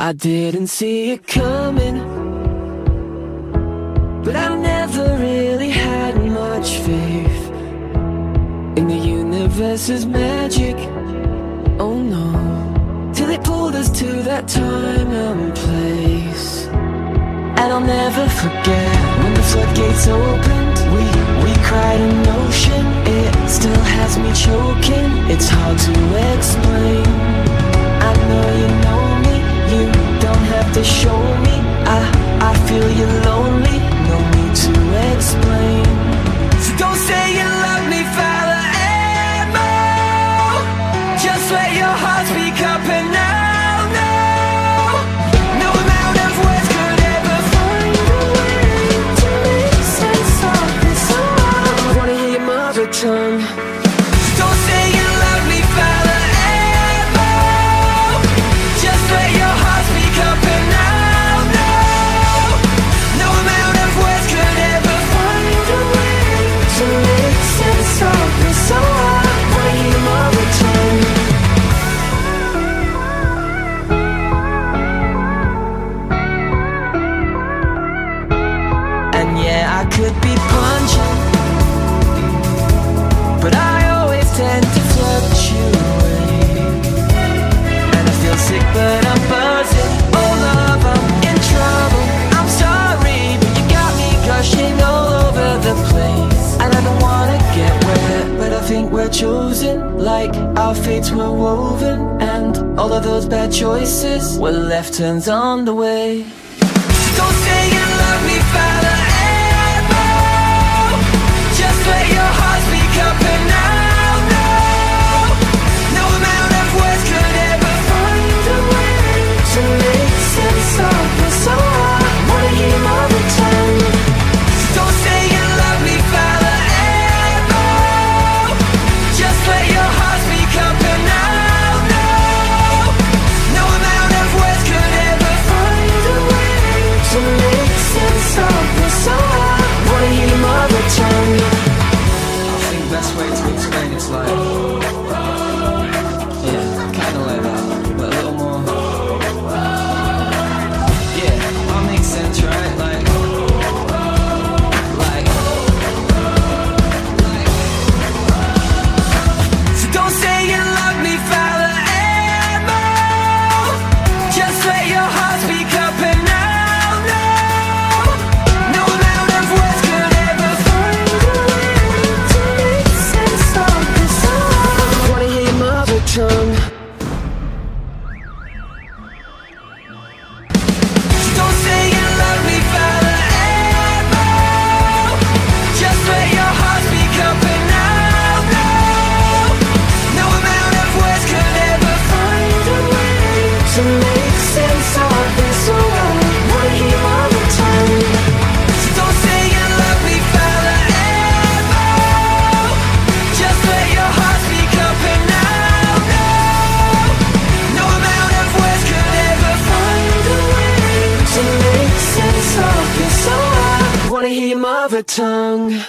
I didn't see it coming But I never really had much faith In the universe's magic. Oh no. Till it pulled us to that time and place. And I'll never forget When the floodgates opened We, we cried an ocean It still has me choking. It's hard to chosen Like our fates were woven And all of those bad choices Were left turns on the way. So don't say you love me, Father best way to explain its life. have a tongue.